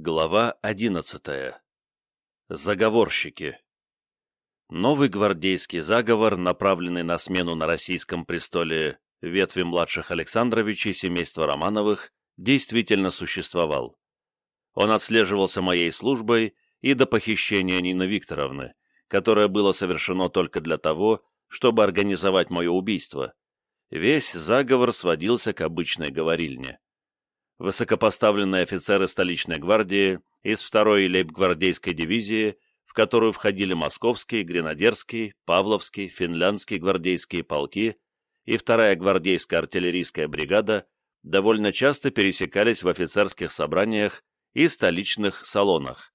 Глава одиннадцатая. Заговорщики. Новый гвардейский заговор, направленный на смену на российском престоле ветви младших Александровичей семейства Романовых, действительно существовал. Он отслеживался моей службой и до похищения Нины Викторовны, которое было совершено только для того, чтобы организовать мое убийство. Весь заговор сводился к обычной говорильне высокопоставленные офицеры столичной гвардии из 2-й лейб-гвардейской дивизии, в которую входили Московский, Гренадерский, Павловский, Финляндский гвардейские полки и 2-я гвардейская артиллерийская бригада, довольно часто пересекались в офицерских собраниях и столичных салонах.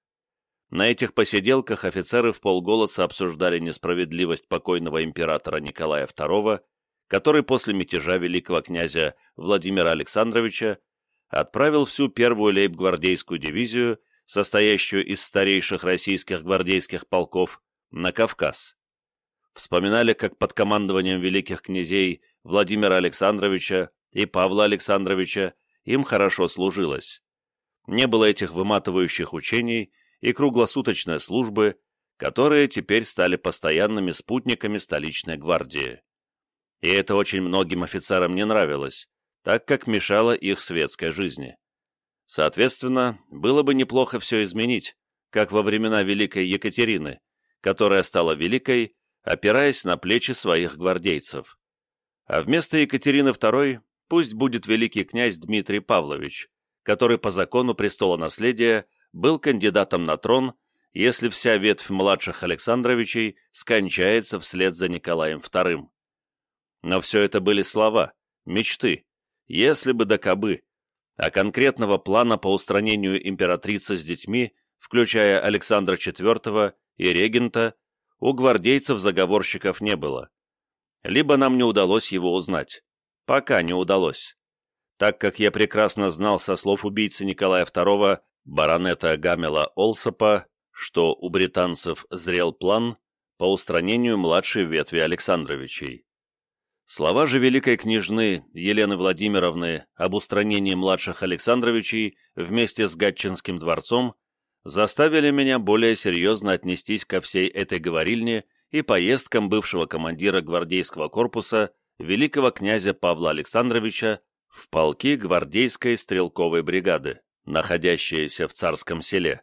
На этих посиделках офицеры в полголоса обсуждали несправедливость покойного императора Николая II, который после мятежа великого князя Владимира Александровича отправил всю первую лейб-гвардейскую дивизию, состоящую из старейших российских гвардейских полков, на Кавказ. Вспоминали, как под командованием великих князей Владимира Александровича и Павла Александровича им хорошо служилось. Не было этих выматывающих учений и круглосуточной службы, которые теперь стали постоянными спутниками столичной гвардии. И это очень многим офицерам не нравилось, так как мешало их светской жизни. Соответственно, было бы неплохо все изменить, как во времена Великой Екатерины, которая стала великой, опираясь на плечи своих гвардейцев. А вместо Екатерины II пусть будет великий князь Дмитрий Павлович, который по закону престола наследия был кандидатом на трон, если вся ветвь младших Александровичей скончается вслед за Николаем II. Но все это были слова, мечты, если бы да кабы, а конкретного плана по устранению императрицы с детьми, включая Александра IV и регента, у гвардейцев-заговорщиков не было. Либо нам не удалось его узнать. Пока не удалось. Так как я прекрасно знал со слов убийцы Николая II, баронета Гамела Олсопа, что у британцев зрел план по устранению младшей ветви Александровичей. Слова же великой княжны Елены Владимировны об устранении младших Александровичей вместе с Гатчинским дворцом заставили меня более серьезно отнестись ко всей этой говорильне и поездкам бывшего командира гвардейского корпуса великого князя Павла Александровича в полки гвардейской стрелковой бригады, находящиеся в Царском селе.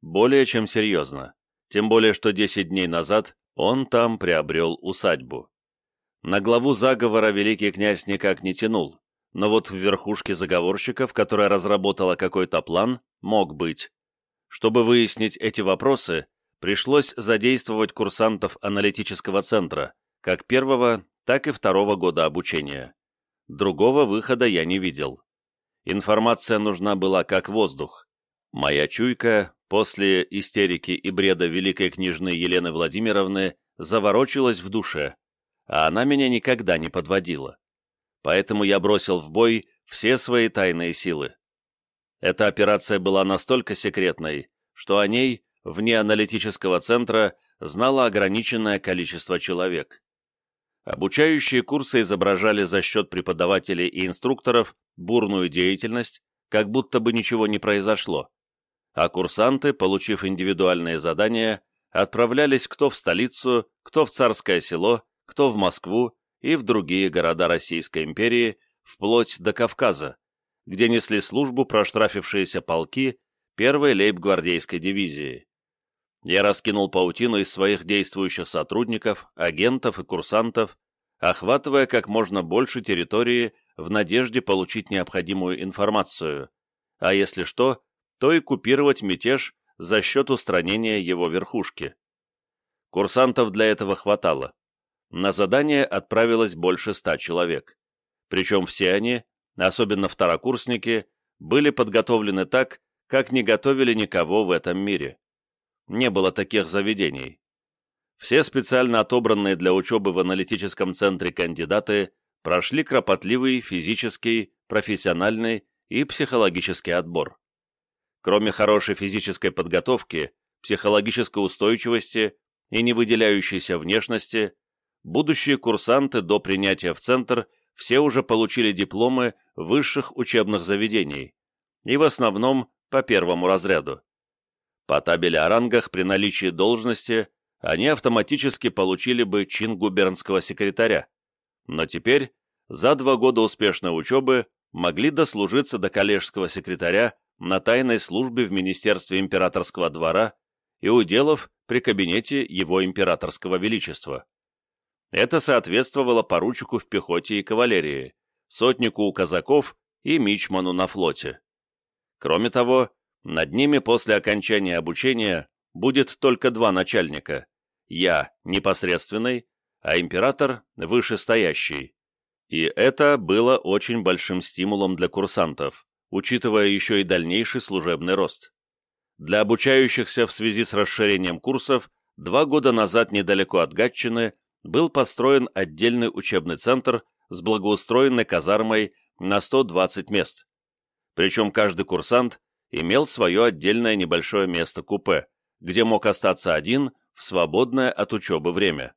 Более чем серьезно, тем более что 10 дней назад он там приобрел усадьбу. На главу заговора великий князь никак не тянул, но вот в верхушке заговорщиков, которая разработала какой-то план, мог быть. Чтобы выяснить эти вопросы, пришлось задействовать курсантов аналитического центра, как первого, так и второго года обучения. Другого выхода я не видел. Информация нужна была как воздух. Моя чуйка после истерики и бреда великой княжны Елены Владимировны заворочилась в душе а она меня никогда не подводила. Поэтому я бросил в бой все свои тайные силы. Эта операция была настолько секретной, что о ней, вне аналитического центра, знало ограниченное количество человек. Обучающие курсы изображали за счет преподавателей и инструкторов бурную деятельность, как будто бы ничего не произошло, а курсанты, получив индивидуальные задания, отправлялись кто в столицу, кто в царское село, кто в Москву и в другие города Российской империи, вплоть до Кавказа, где несли службу проштрафившиеся полки первой лейб-гвардейской дивизии. Я раскинул паутину из своих действующих сотрудников, агентов и курсантов, охватывая как можно больше территории в надежде получить необходимую информацию, а если что, то и купировать мятеж за счет устранения его верхушки. Курсантов для этого хватало. На задание отправилось больше ста человек. Причем все они, особенно второкурсники, были подготовлены так, как не готовили никого в этом мире. Не было таких заведений. Все специально отобранные для учебы в аналитическом центре кандидаты прошли кропотливый физический, профессиональный и психологический отбор. Кроме хорошей физической подготовки, психологической устойчивости и невыделяющейся внешности, будущие курсанты до принятия в Центр все уже получили дипломы высших учебных заведений и в основном по первому разряду. По табели о рангах при наличии должности они автоматически получили бы чин губернского секретаря, но теперь, за два года успешной учебы, могли дослужиться до коллежского секретаря на тайной службе в Министерстве императорского двора и уделов при кабинете его императорского величества. Это соответствовало поручику в пехоте и кавалерии, сотнику у казаков и мичману на флоте. Кроме того, над ними после окончания обучения будет только два начальника. Я – непосредственный, а император – вышестоящий. И это было очень большим стимулом для курсантов, учитывая еще и дальнейший служебный рост. Для обучающихся в связи с расширением курсов два года назад недалеко от Гатчины был построен отдельный учебный центр с благоустроенной казармой на 120 мест. Причем каждый курсант имел свое отдельное небольшое место купе, где мог остаться один в свободное от учебы время.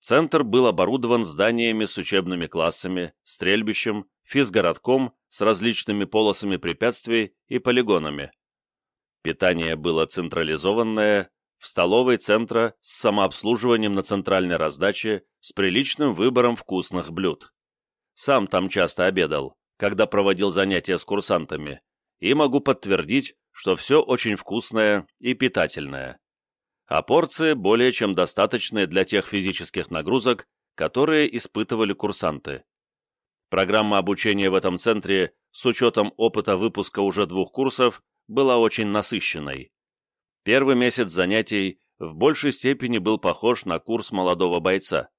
Центр был оборудован зданиями с учебными классами, стрельбищем, физгородком с различными полосами препятствий и полигонами. Питание было централизованное, в столовой центра с самообслуживанием на центральной раздаче с приличным выбором вкусных блюд. Сам там часто обедал, когда проводил занятия с курсантами, и могу подтвердить, что все очень вкусное и питательное. А порции более чем достаточные для тех физических нагрузок, которые испытывали курсанты. Программа обучения в этом центре с учетом опыта выпуска уже двух курсов была очень насыщенной. Первый месяц занятий в большей степени был похож на курс молодого бойца.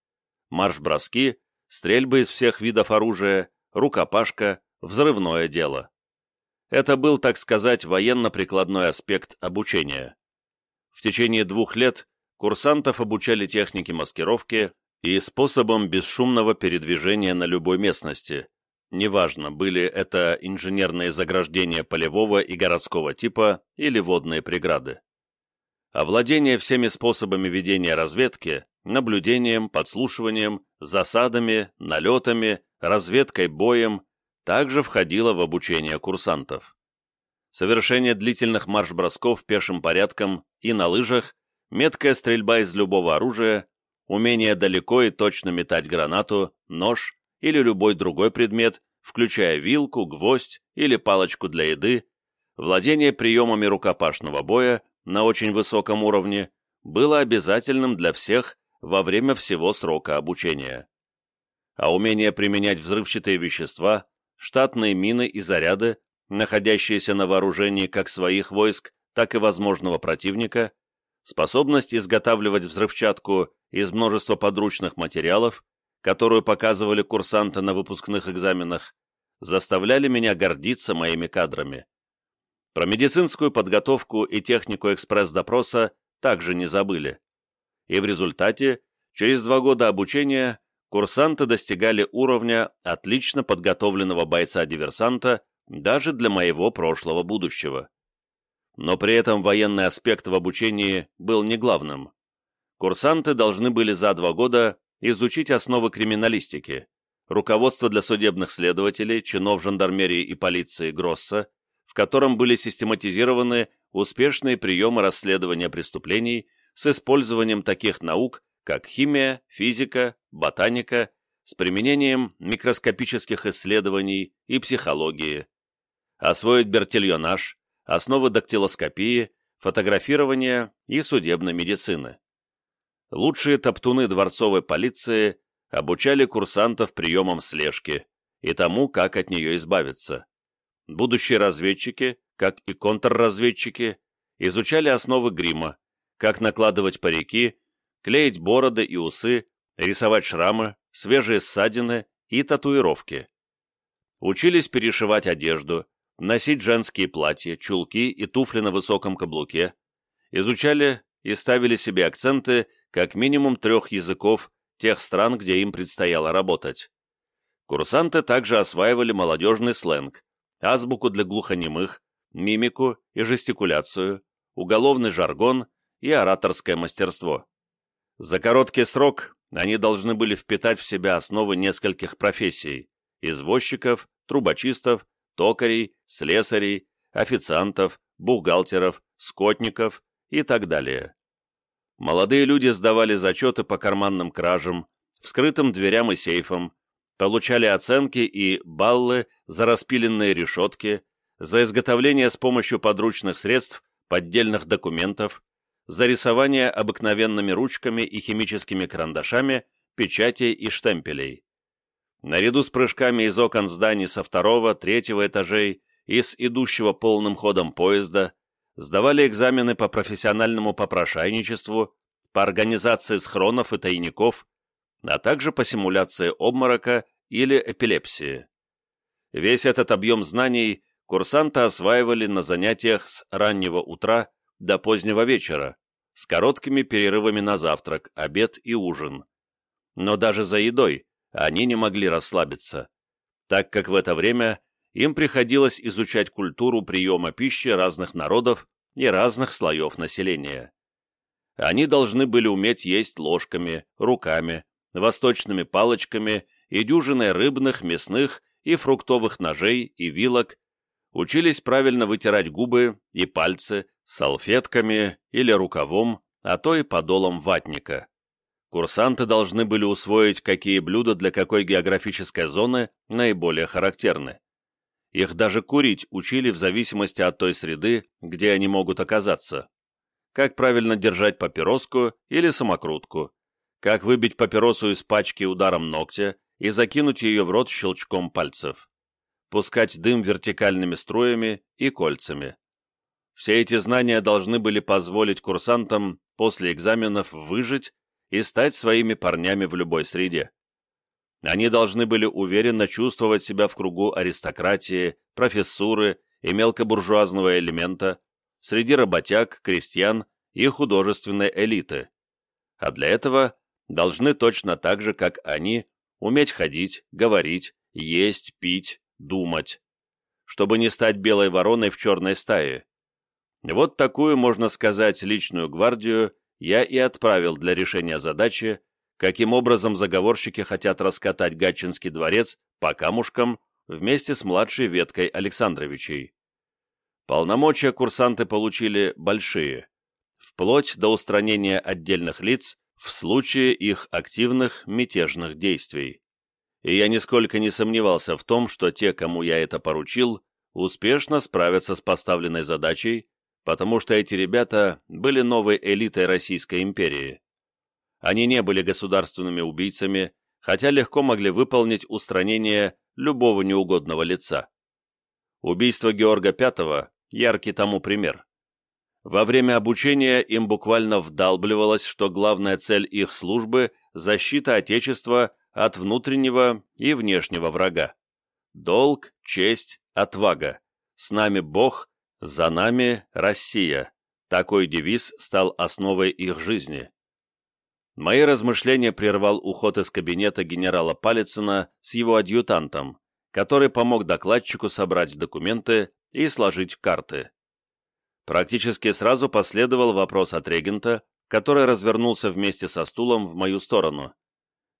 Марш-броски, стрельбы из всех видов оружия, рукопашка, взрывное дело. Это был, так сказать, военно-прикладной аспект обучения. В течение двух лет курсантов обучали технике маскировки и способом бесшумного передвижения на любой местности. Неважно, были это инженерные заграждения полевого и городского типа или водные преграды. Овладение всеми способами ведения разведки, наблюдением, подслушиванием, засадами, налетами, разведкой боем также входило в обучение курсантов. Совершение длительных марш-бросков пешим порядком и на лыжах, меткая стрельба из любого оружия, умение далеко и точно метать гранату, нож или любой другой предмет, включая вилку, гвоздь или палочку для еды, владение приемами рукопашного боя на очень высоком уровне было обязательным для всех во время всего срока обучения. А умение применять взрывчатые вещества, штатные мины и заряды, находящиеся на вооружении как своих войск, так и возможного противника, способность изготавливать взрывчатку из множества подручных материалов, которую показывали курсанты на выпускных экзаменах, заставляли меня гордиться моими кадрами. Про медицинскую подготовку и технику экспресс-допроса также не забыли. И в результате, через два года обучения, курсанты достигали уровня отлично подготовленного бойца-диверсанта даже для моего прошлого будущего. Но при этом военный аспект в обучении был не главным. Курсанты должны были за два года изучить основы криминалистики, руководство для судебных следователей, чинов жандармерии и полиции Гросса, котором были систематизированы успешные приемы расследования преступлений с использованием таких наук, как химия, физика, ботаника, с применением микроскопических исследований и психологии, освоить бертильонаж, основы дактилоскопии, фотографирования и судебной медицины. Лучшие топтуны дворцовой полиции обучали курсантов приемам слежки и тому, как от нее избавиться. Будущие разведчики, как и контрразведчики, изучали основы грима, как накладывать парики, клеить бороды и усы, рисовать шрамы, свежие ссадины и татуировки. Учились перешивать одежду, носить женские платья, чулки и туфли на высоком каблуке, изучали и ставили себе акценты как минимум трех языков тех стран, где им предстояло работать. Курсанты также осваивали молодежный сленг, азбуку для глухонемых, мимику и жестикуляцию, уголовный жаргон и ораторское мастерство. За короткий срок они должны были впитать в себя основы нескольких профессий – извозчиков, трубочистов, токарей, слесарей, официантов, бухгалтеров, скотников и так далее. Молодые люди сдавали зачеты по карманным кражам, вскрытым дверям и сейфам, получали оценки и баллы за распиленные решетки, за изготовление с помощью подручных средств поддельных документов, за рисование обыкновенными ручками и химическими карандашами, печатей и штемпелей. Наряду с прыжками из окон зданий со второго, третьего этажей и с идущего полным ходом поезда, сдавали экзамены по профессиональному попрошайничеству, по организации схронов и тайников, а также по симуляции обморока или эпилепсии. Весь этот объем знаний курсанты осваивали на занятиях с раннего утра до позднего вечера, с короткими перерывами на завтрак, обед и ужин. Но даже за едой они не могли расслабиться, так как в это время им приходилось изучать культуру приема пищи разных народов и разных слоев населения. Они должны были уметь есть ложками, руками, восточными палочками и дюжиной рыбных, мясных и фруктовых ножей и вилок, учились правильно вытирать губы и пальцы салфетками или рукавом, а то и подолом ватника. Курсанты должны были усвоить, какие блюда для какой географической зоны наиболее характерны. Их даже курить учили в зависимости от той среды, где они могут оказаться. Как правильно держать папироску или самокрутку, как выбить папиросу из пачки ударом ногтя и закинуть ее в рот щелчком пальцев, пускать дым вертикальными струями и кольцами. Все эти знания должны были позволить курсантам после экзаменов выжить и стать своими парнями в любой среде. Они должны были уверенно чувствовать себя в кругу аристократии, профессуры и мелкобуржуазного элемента, среди работяг, крестьян и художественной элиты. А для этого должны точно так же, как они, уметь ходить, говорить, есть, пить, думать, чтобы не стать белой вороной в черной стае. Вот такую, можно сказать, личную гвардию я и отправил для решения задачи, каким образом заговорщики хотят раскатать Гатчинский дворец по камушкам вместе с младшей веткой Александровичей. Полномочия курсанты получили большие, вплоть до устранения отдельных лиц в случае их активных мятежных действий. И я нисколько не сомневался в том, что те, кому я это поручил, успешно справятся с поставленной задачей, потому что эти ребята были новой элитой Российской империи. Они не были государственными убийцами, хотя легко могли выполнить устранение любого неугодного лица. Убийство Георга V – яркий тому пример. Во время обучения им буквально вдалбливалось, что главная цель их службы – защита Отечества от внутреннего и внешнего врага. Долг, честь, отвага. С нами Бог, за нами Россия. Такой девиз стал основой их жизни. Мои размышления прервал уход из кабинета генерала Палицына с его адъютантом, который помог докладчику собрать документы и сложить карты. Практически сразу последовал вопрос от регента, который развернулся вместе со стулом в мою сторону.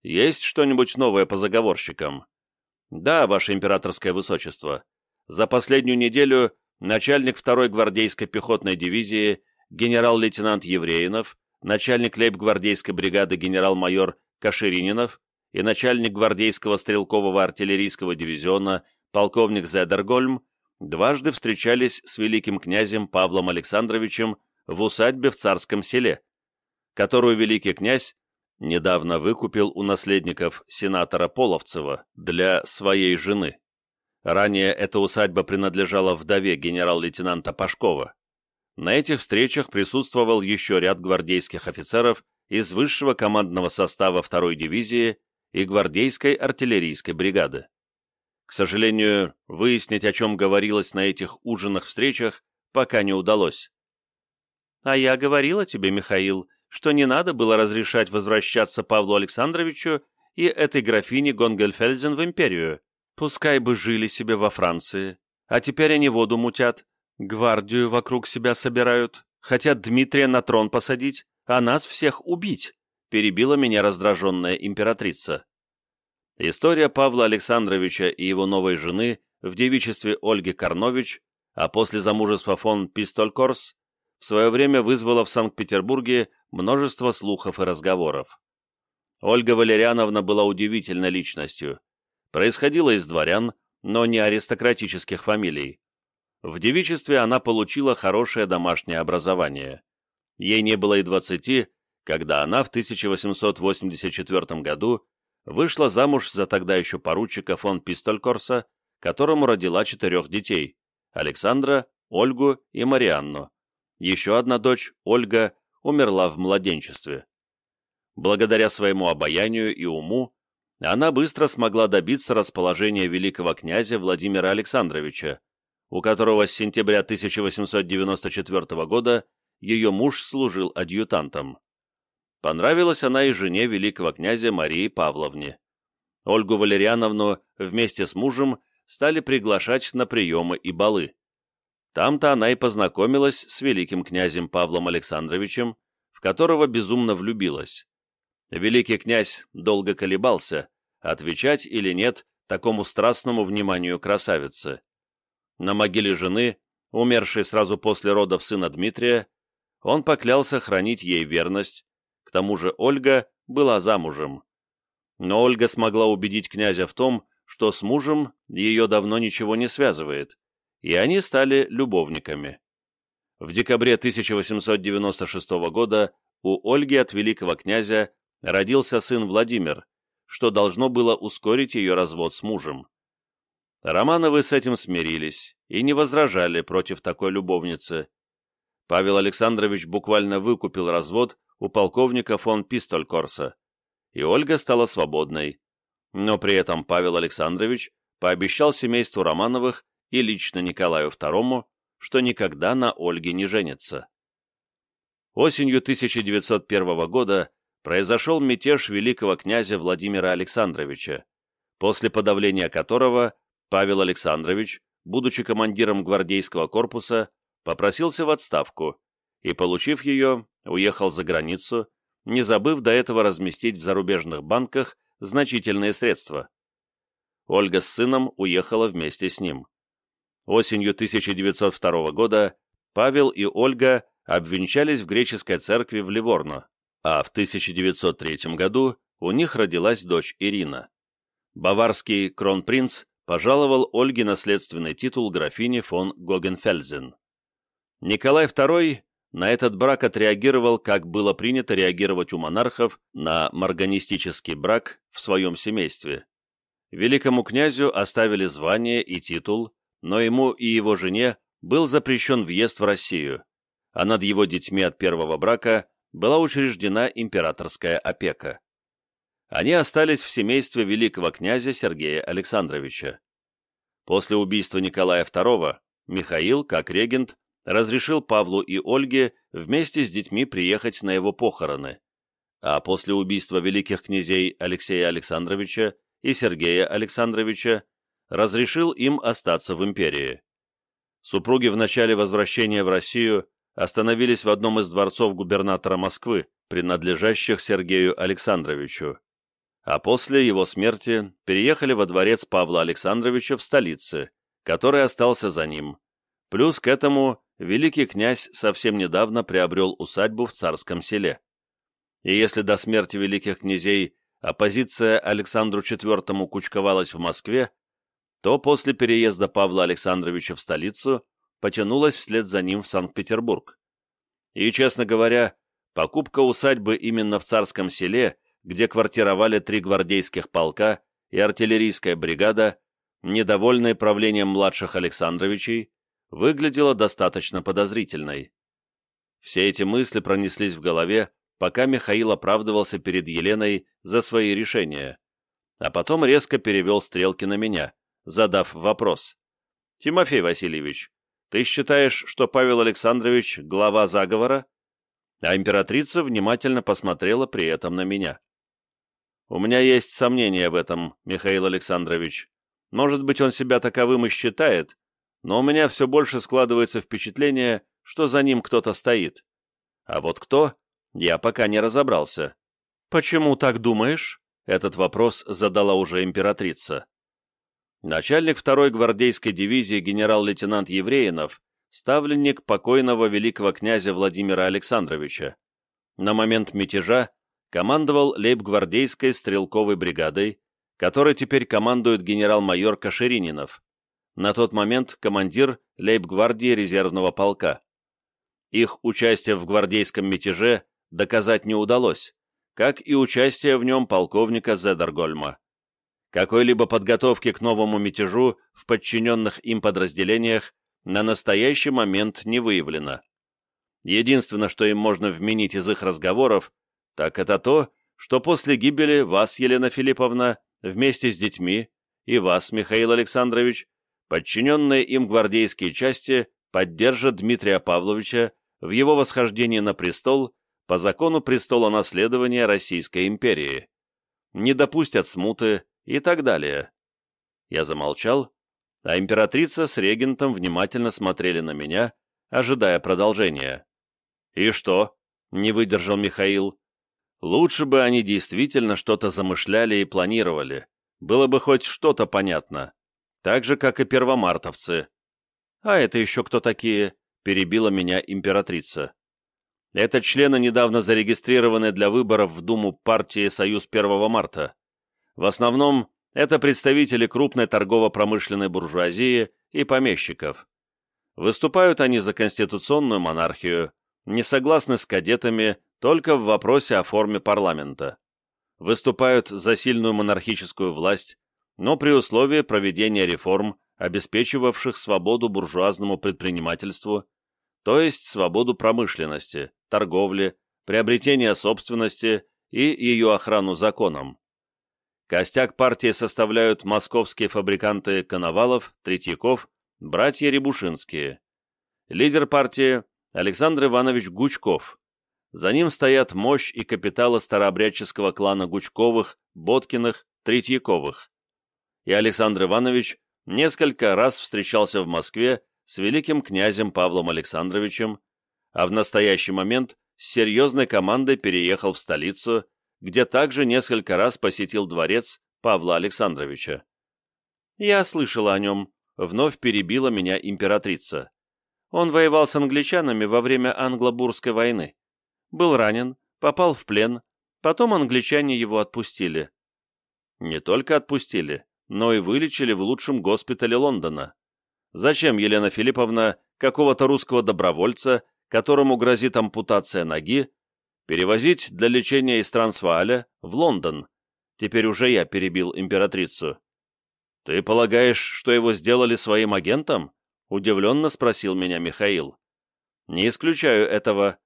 «Есть что-нибудь новое по заговорщикам?» «Да, ваше императорское высочество. За последнюю неделю начальник второй гвардейской пехотной дивизии генерал-лейтенант Евреинов, начальник лейб-гвардейской бригады генерал-майор Каширининов и начальник гвардейского стрелкового артиллерийского дивизиона полковник Зедергольм дважды встречались с великим князем Павлом Александровичем в усадьбе в Царском селе, которую великий князь недавно выкупил у наследников сенатора Половцева для своей жены. Ранее эта усадьба принадлежала вдове генерал-лейтенанта Пашкова. На этих встречах присутствовал еще ряд гвардейских офицеров из высшего командного состава второй дивизии и гвардейской артиллерийской бригады. К сожалению, выяснить, о чем говорилось на этих ужинах-встречах, пока не удалось. «А я говорила тебе, Михаил, что не надо было разрешать возвращаться Павлу Александровичу и этой графине Гонгельфельзен в империю. Пускай бы жили себе во Франции. А теперь они воду мутят, гвардию вокруг себя собирают, хотят Дмитрия на трон посадить, а нас всех убить», перебила меня раздраженная императрица. История Павла Александровича и его новой жены в девичестве Ольги Карнович а после замужества фон Пистолькорс в свое время вызвало в Санкт-Петербурге множество слухов и разговоров. Ольга Валериановна была удивительной личностью. Происходила из дворян, но не аристократических фамилий. В девичестве она получила хорошее домашнее образование. Ей не было и двадцати, когда она в 1884 году вышла замуж за тогда еще поручика фон Пистолькорса, которому родила четырех детей – Александра, Ольгу и Марианну. Еще одна дочь, Ольга, умерла в младенчестве. Благодаря своему обаянию и уму, она быстро смогла добиться расположения великого князя Владимира Александровича, у которого с сентября 1894 года ее муж служил адъютантом. Понравилась она и жене великого князя Марии Павловне. Ольгу Валериановну вместе с мужем стали приглашать на приемы и балы. Там-то она и познакомилась с великим князем Павлом Александровичем, в которого безумно влюбилась. Великий князь долго колебался, отвечать или нет такому страстному вниманию красавицы. На могиле жены, умершей сразу после родов сына Дмитрия, он поклялся хранить ей верность, к тому же Ольга была замужем. Но Ольга смогла убедить князя в том, что с мужем ее давно ничего не связывает, и они стали любовниками. В декабре 1896 года у Ольги от великого князя родился сын Владимир, что должно было ускорить ее развод с мужем. Романовы с этим смирились и не возражали против такой любовницы. Павел Александрович буквально выкупил развод у полковника фон Пистолькорса, и Ольга стала свободной. Но при этом Павел Александрович пообещал семейству Романовых и лично Николаю II, что никогда на Ольге не женится. Осенью 1901 года произошел мятеж великого князя Владимира Александровича, после подавления которого Павел Александрович, будучи командиром гвардейского корпуса, попросился в отставку и, получив ее, уехал за границу, не забыв до этого разместить в зарубежных банках значительные средства. Ольга с сыном уехала вместе с ним. Осенью 1902 года Павел и Ольга обвенчались в греческой церкви в Ливорно, а в 1903 году у них родилась дочь Ирина. Баварский кронпринц пожаловал Ольге наследственный титул графини фон Гогенфельзен. Николай II на этот брак отреагировал, как было принято реагировать у монархов на марганистический брак в своем семействе. Великому князю оставили звание и титул, но ему и его жене был запрещен въезд в Россию, а над его детьми от первого брака была учреждена императорская опека они остались в семействе великого князя Сергея Александровича. После убийства Николая II Михаил, как регент, разрешил Павлу и Ольге вместе с детьми приехать на его похороны, а после убийства великих князей Алексея Александровича и Сергея Александровича разрешил им остаться в империи. Супруги в начале возвращения в Россию остановились в одном из дворцов губернатора Москвы, принадлежащих Сергею Александровичу а после его смерти переехали во дворец Павла Александровича в столице, который остался за ним. Плюс к этому великий князь совсем недавно приобрел усадьбу в царском селе. И если до смерти великих князей оппозиция Александру IV кучковалась в Москве, то после переезда Павла Александровича в столицу потянулась вслед за ним в Санкт-Петербург. И, честно говоря, покупка усадьбы именно в царском селе – где квартировали три гвардейских полка и артиллерийская бригада, недовольная правлением младших Александровичей, выглядела достаточно подозрительной. Все эти мысли пронеслись в голове, пока Михаил оправдывался перед Еленой за свои решения, а потом резко перевел стрелки на меня, задав вопрос. «Тимофей Васильевич, ты считаешь, что Павел Александрович — глава заговора?» А императрица внимательно посмотрела при этом на меня. У меня есть сомнения в этом, Михаил Александрович. Может быть, он себя таковым и считает, но у меня все больше складывается впечатление, что за ним кто-то стоит. А вот кто, я пока не разобрался. «Почему так думаешь?» Этот вопрос задала уже императрица. Начальник второй гвардейской дивизии генерал-лейтенант Евреинов, ставленник покойного великого князя Владимира Александровича. На момент мятежа командовал лейб-гвардейской стрелковой бригадой, которой теперь командует генерал-майор Каширининов, на тот момент командир лейб-гвардии резервного полка. Их участие в гвардейском мятеже доказать не удалось, как и участие в нем полковника Зедергольма. Какой-либо подготовки к новому мятежу в подчиненных им подразделениях на настоящий момент не выявлено. Единственное, что им можно вменить из их разговоров, так это то, что после гибели вас, Елена Филипповна, вместе с детьми, и вас, Михаил Александрович, подчиненные им гвардейские части поддержат Дмитрия Павловича в его восхождении на престол по закону престола наследования Российской империи, не допустят смуты и так далее. Я замолчал, а императрица с регентом внимательно смотрели на меня, ожидая продолжения. «И что?» — не выдержал Михаил. «Лучше бы они действительно что-то замышляли и планировали. Было бы хоть что-то понятно. Так же, как и первомартовцы. А это еще кто такие?» — перебила меня императрица. «Это члены, недавно зарегистрированные для выборов в Думу партии «Союз 1 марта». В основном это представители крупной торгово-промышленной буржуазии и помещиков. Выступают они за конституционную монархию, не согласны с кадетами только в вопросе о форме парламента. Выступают за сильную монархическую власть, но при условии проведения реформ, обеспечивавших свободу буржуазному предпринимательству, то есть свободу промышленности, торговли, приобретения собственности и ее охрану законом. Костяк партии составляют московские фабриканты Коновалов, Третьяков, братья Рябушинские. Лидер партии Александр Иванович Гучков. За ним стоят мощь и капиталы старообрядческого клана Гучковых, Боткиных, Третьяковых. И Александр Иванович несколько раз встречался в Москве с великим князем Павлом Александровичем, а в настоящий момент с серьезной командой переехал в столицу где также несколько раз посетил дворец Павла Александровича. «Я слышала о нем», — вновь перебила меня императрица. Он воевал с англичанами во время Англо-Бурской войны. Был ранен, попал в плен, потом англичане его отпустили. Не только отпустили, но и вылечили в лучшем госпитале Лондона. Зачем, Елена Филипповна, какого-то русского добровольца, которому грозит ампутация ноги, перевозить для лечения из Трансвааля в Лондон. Теперь уже я перебил императрицу. «Ты полагаешь, что его сделали своим агентом?» — удивленно спросил меня Михаил. «Не исключаю этого.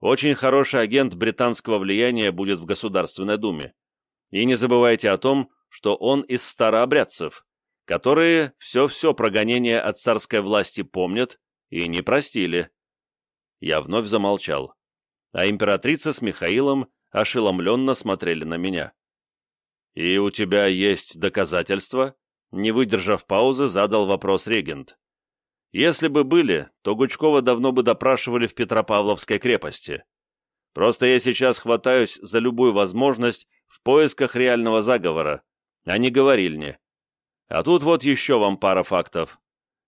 Очень хороший агент британского влияния будет в Государственной Думе. И не забывайте о том, что он из старообрядцев, которые все-все прогонение от царской власти помнят и не простили». Я вновь замолчал а императрица с Михаилом ошеломленно смотрели на меня. «И у тебя есть доказательства?» Не выдержав паузы, задал вопрос регент. «Если бы были, то Гучкова давно бы допрашивали в Петропавловской крепости. Просто я сейчас хватаюсь за любую возможность в поисках реального заговора, а не говорильни. А тут вот еще вам пара фактов.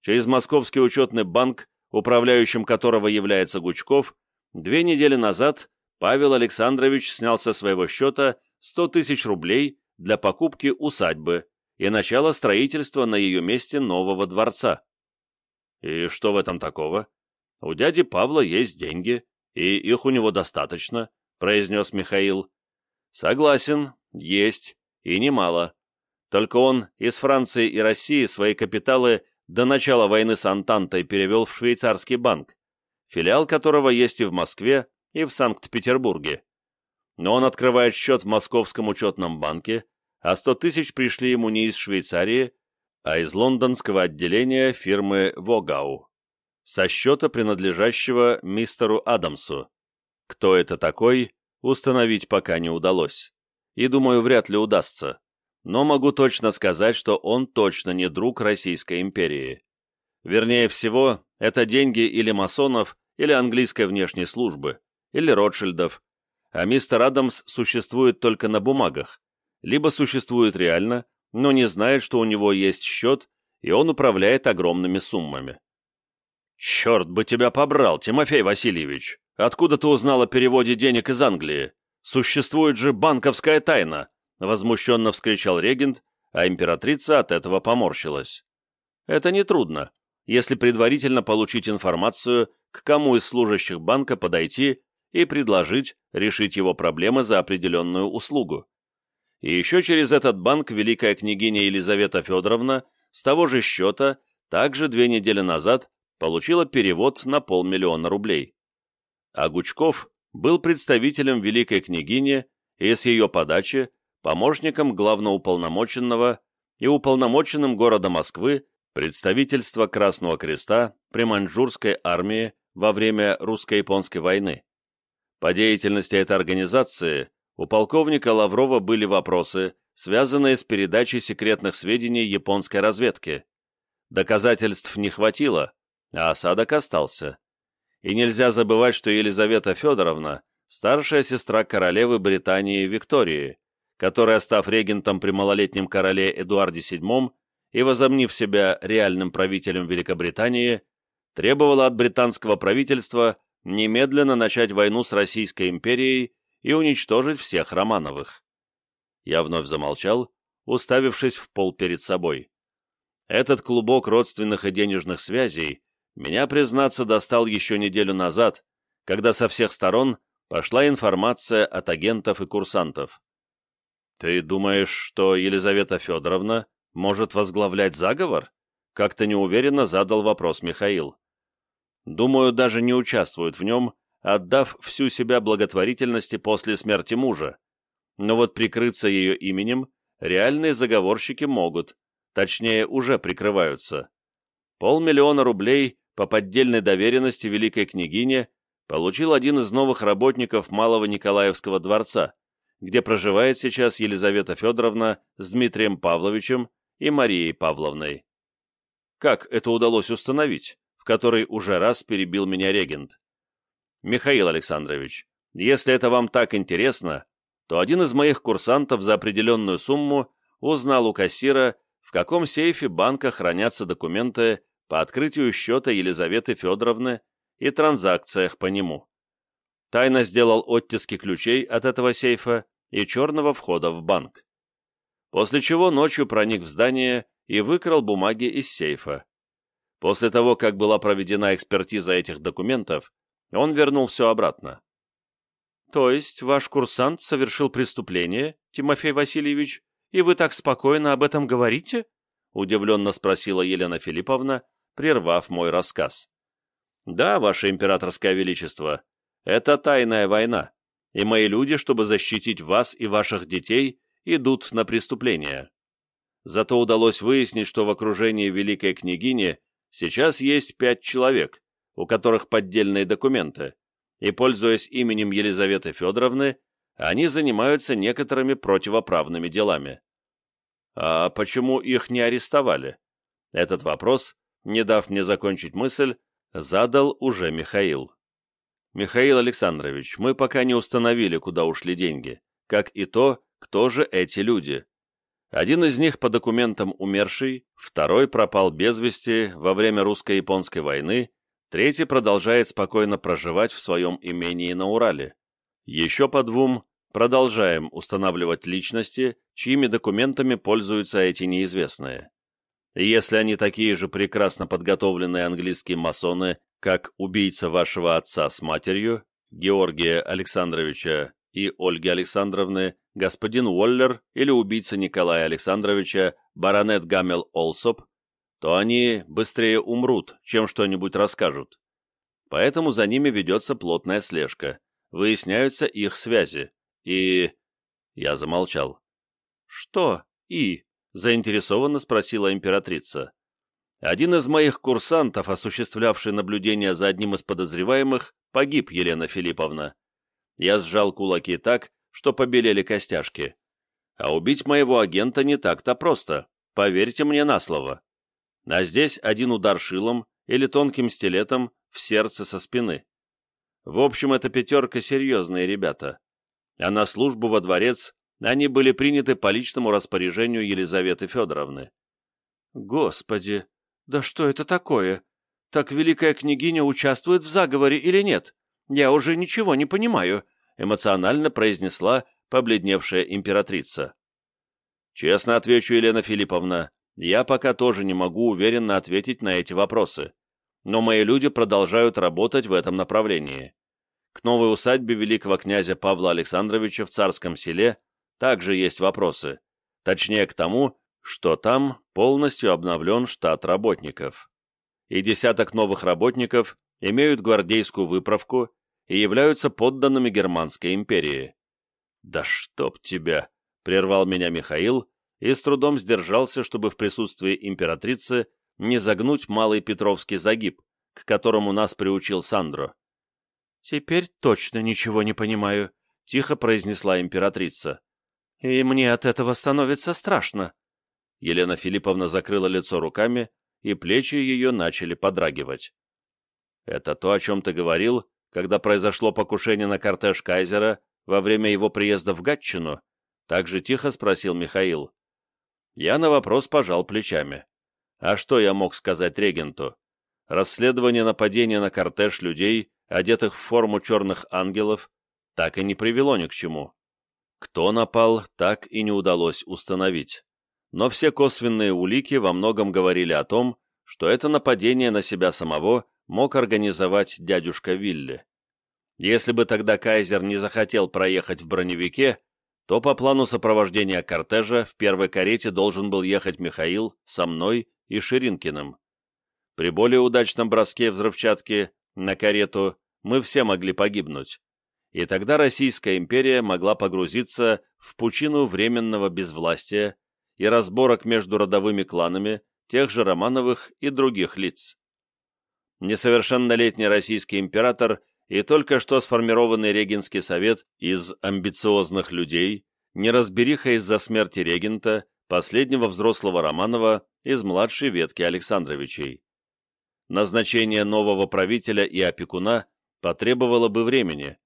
Через Московский учетный банк, управляющим которого является Гучков, Две недели назад Павел Александрович снял со своего счета 100 тысяч рублей для покупки усадьбы и начала строительства на ее месте нового дворца. И что в этом такого? У дяди Павла есть деньги, и их у него достаточно, произнес Михаил. Согласен, есть, и немало. Только он из Франции и России свои капиталы до начала войны с Антантой перевел в швейцарский банк филиал которого есть и в Москве, и в Санкт-Петербурге. Но он открывает счет в Московском учетном банке, а 100 тысяч пришли ему не из Швейцарии, а из лондонского отделения фирмы «Вогау», со счета, принадлежащего мистеру Адамсу. Кто это такой, установить пока не удалось. И, думаю, вряд ли удастся. Но могу точно сказать, что он точно не друг Российской империи. Вернее всего, это деньги или масонов, или английской внешней службы, или Ротшильдов, а мистер Адамс существует только на бумагах, либо существует реально, но не знает, что у него есть счет, и он управляет огромными суммами. «Черт бы тебя побрал, Тимофей Васильевич! Откуда ты узнал о переводе денег из Англии? Существует же банковская тайна!» Возмущенно вскричал регент, а императрица от этого поморщилась. «Это нетрудно, если предварительно получить информацию, к кому из служащих банка подойти и предложить решить его проблемы за определенную услугу. И еще через этот банк великая княгиня Елизавета Федоровна с того же счета также две недели назад получила перевод на полмиллиона рублей. А Гучков был представителем великой княгини и с ее подачи помощником главноуполномоченного и уполномоченным города Москвы представительства Красного Креста при Маньчжурской армии во время русско-японской войны. По деятельности этой организации у полковника Лаврова были вопросы, связанные с передачей секретных сведений японской разведки. Доказательств не хватило, а осадок остался. И нельзя забывать, что Елизавета Федоровна – старшая сестра королевы Британии Виктории, которая, став регентом при малолетнем короле Эдуарде VII и возомнив себя реальным правителем Великобритании, требовала от британского правительства немедленно начать войну с Российской империей и уничтожить всех Романовых. Я вновь замолчал, уставившись в пол перед собой. Этот клубок родственных и денежных связей меня, признаться, достал еще неделю назад, когда со всех сторон пошла информация от агентов и курсантов. «Ты думаешь, что Елизавета Федоровна может возглавлять заговор?» Как-то неуверенно задал вопрос Михаил. «Думаю, даже не участвует в нем, отдав всю себя благотворительности после смерти мужа. Но вот прикрыться ее именем реальные заговорщики могут, точнее, уже прикрываются. Полмиллиона рублей по поддельной доверенности великой княгине получил один из новых работников Малого Николаевского дворца, где проживает сейчас Елизавета Федоровна с Дмитрием Павловичем и Марией Павловной. Как это удалось установить, в который уже раз перебил меня регент? Михаил Александрович, если это вам так интересно, то один из моих курсантов за определенную сумму узнал у кассира, в каком сейфе банка хранятся документы по открытию счета Елизаветы Федоровны и транзакциях по нему. Тайно сделал оттиски ключей от этого сейфа и черного входа в банк. После чего ночью проник в здание и выкрал бумаги из сейфа. После того, как была проведена экспертиза этих документов, он вернул все обратно. «То есть ваш курсант совершил преступление, Тимофей Васильевич, и вы так спокойно об этом говорите?» удивленно спросила Елена Филипповна, прервав мой рассказ. «Да, ваше императорское величество, это тайная война, и мои люди, чтобы защитить вас и ваших детей, идут на преступления. Зато удалось выяснить, что в окружении великой княгини сейчас есть пять человек, у которых поддельные документы, и, пользуясь именем Елизаветы Федоровны, они занимаются некоторыми противоправными делами. А почему их не арестовали? Этот вопрос не дав мне закончить мысль, задал уже Михаил. «Михаил Александрович, мы пока не установили, куда ушли деньги, как и то, кто же эти люди. Один из них по документам умерший, второй пропал без вести во время русско-японской войны, третий продолжает спокойно проживать в своем имении на Урале. Еще по двум продолжаем устанавливать личности, чьими документами пользуются эти неизвестные. Если они такие же прекрасно подготовленные английские масоны, как убийца вашего отца с матерью, Георгия Александровича и Ольги Александровны, господин Уоллер или убийца Николая Александровича, баронет Гамел Олсоп, то они быстрее умрут, чем что-нибудь расскажут. Поэтому за ними ведется плотная слежка, выясняются их связи, и... Я замолчал. «Что «и»?» заинтересованно спросила императрица. Один из моих курсантов, осуществлявший наблюдение за одним из подозреваемых, погиб, Елена Филипповна. Я сжал кулаки так, что побелели костяшки. А убить моего агента не так-то просто, поверьте мне на слово. А здесь один удар шилом или тонким стилетом в сердце со спины. В общем, эта пятерка серьезные ребята. А на службу во дворец они были приняты по личному распоряжению Елизаветы Федоровны. Господи, да что это такое? Так великая княгиня участвует в заговоре или нет? Я уже ничего не понимаю, эмоционально произнесла побледневшая императрица. Честно отвечу, Елена Филипповна, я пока тоже не могу уверенно ответить на эти вопросы. Но мои люди продолжают работать в этом направлении. К новой усадьбе великого князя Павла Александровича в Царском селе также есть вопросы. Точнее, к тому, что там полностью обновлен штат работников. И десяток новых работников имеют гвардейскую выправку и являются подданными Германской империи. «Да чтоб тебя!» — прервал меня Михаил и с трудом сдержался, чтобы в присутствии императрицы не загнуть малый Петровский загиб, к которому нас приучил Сандро. «Теперь точно ничего не понимаю», — тихо произнесла императрица. «И мне от этого становится страшно». Елена Филипповна закрыла лицо руками, и плечи ее начали подрагивать. «Это то, о чем ты говорил, когда произошло покушение на кортеж Кайзера во время его приезда в Гатчину?» Так же тихо спросил Михаил. Я на вопрос пожал плечами. А что я мог сказать регенту? Расследование нападения на кортеж людей одетых в форму черных ангелов, так и не привело ни к чему. Кто напал, так и не удалось установить. Но все косвенные улики во многом говорили о том, что это нападение на себя самого мог организовать дядюшка Вилли. Если бы тогда кайзер не захотел проехать в броневике, то по плану сопровождения кортежа в первой карете должен был ехать Михаил со мной и Ширинкиным. При более удачном броске взрывчатки на карету мы все могли погибнуть, и тогда Российская империя могла погрузиться в пучину временного безвластия и разборок между родовыми кланами тех же Романовых и других лиц. Несовершеннолетний российский император и только что сформированный Регенский совет из амбициозных людей, неразбериха из-за смерти регента, последнего взрослого Романова из младшей ветки Александровичей. Назначение нового правителя и опекуна потребовало бы времени,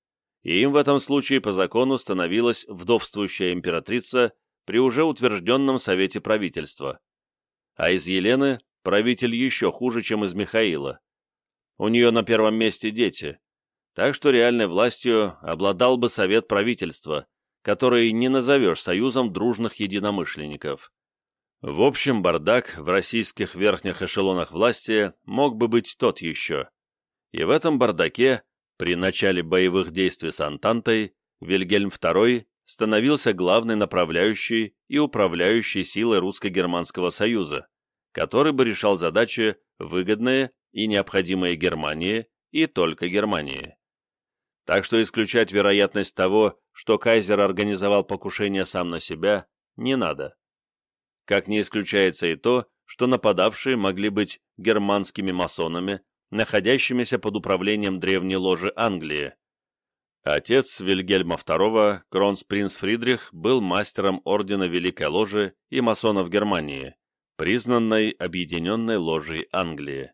и им в этом случае по закону становилась вдовствующая императрица при уже утвержденном совете правительства. А из Елены правитель еще хуже, чем из Михаила. У нее на первом месте дети, так что реальной властью обладал бы совет правительства, который не назовешь союзом дружных единомышленников. В общем, бардак в российских верхних эшелонах власти мог бы быть тот еще. И в этом бардаке, при начале боевых действий с Антантой, Вильгельм II становился главной направляющей и управляющей силой русско-германского союза, который бы решал задачи, выгодные и необходимые Германии и только Германии. Так что исключать вероятность того, что кайзер организовал покушение сам на себя, не надо. Как не исключается и то, что нападавшие могли быть германскими масонами, находящимися под управлением древней ложи Англии. Отец Вильгельма II, кронспринц Фридрих, был мастером ордена Великой Ложи и масонов Германии, признанной Объединенной Ложей Англии.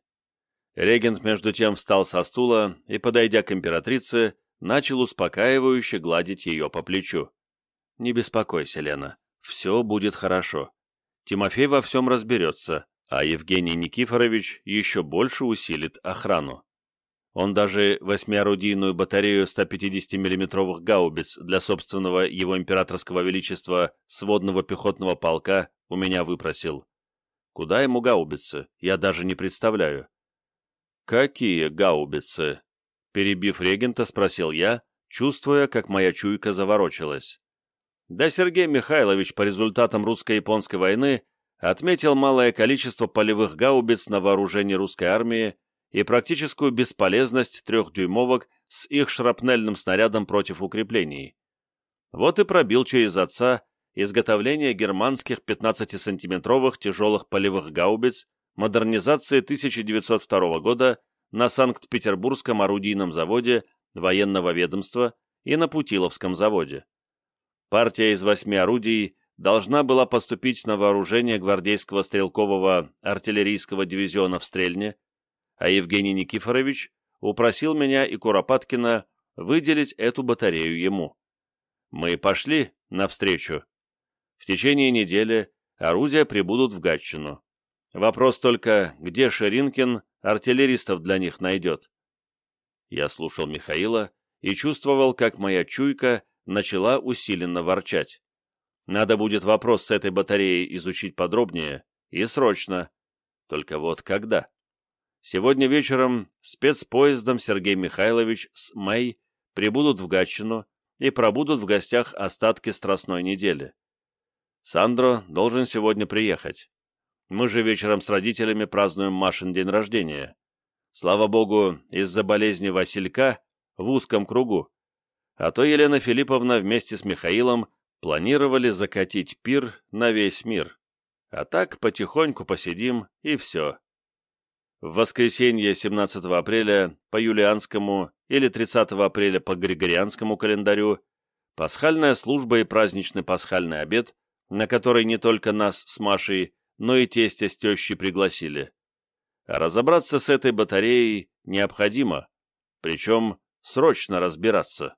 Регент, между тем, встал со стула и, подойдя к императрице, начал успокаивающе гладить ее по плечу. «Не беспокойся, Лена, все будет хорошо. Тимофей во всем разберется, а Евгений Никифорович еще больше усилит охрану. Он даже восьмиорудийную батарею 150 миллиметровых гаубиц для собственного его императорского величества сводного пехотного полка у меня выпросил. Куда ему гаубицы, я даже не представляю. «Какие гаубицы?» Перебив регента, спросил я, чувствуя, как моя чуйка заворочилась. Да Сергей Михайлович по результатам русско-японской войны отметил малое количество полевых гаубиц на вооружении русской армии и практическую бесполезность трехдюймовок с их шрапнельным снарядом против укреплений. Вот и пробил через отца изготовление германских 15-сантиметровых тяжелых полевых гаубиц модернизации 1902 года на Санкт-Петербургском орудийном заводе военного ведомства и на Путиловском заводе. Партия из восьми орудий должна была поступить на вооружение гвардейского стрелкового артиллерийского дивизиона в Стрельне, а Евгений Никифорович упросил меня и Куропаткина выделить эту батарею ему. Мы пошли навстречу. В течение недели орудия прибудут в Гатчину. Вопрос только, где Ширинкин артиллеристов для них найдет. Я слушал Михаила и чувствовал, как моя чуйка начала усиленно ворчать. Надо будет вопрос с этой батареей изучить подробнее и срочно. Только вот когда? Сегодня вечером спецпоездом Сергей Михайлович с Мэй прибудут в Гатчину и пробудут в гостях остатки Страстной недели. Сандро должен сегодня приехать. Мы же вечером с родителями празднуем Машин день рождения. Слава богу, из-за болезни Василька в узком кругу. А то Елена Филипповна вместе с Михаилом планировали закатить пир на весь мир. А так потихоньку посидим, и все. В воскресенье 17 апреля по юлианскому или 30 апреля по григорианскому календарю пасхальная служба и праздничный пасхальный обед, на который не только нас с Машей, но и тестя с тещей пригласили. Разобраться с этой батареей необходимо, причем срочно разбираться.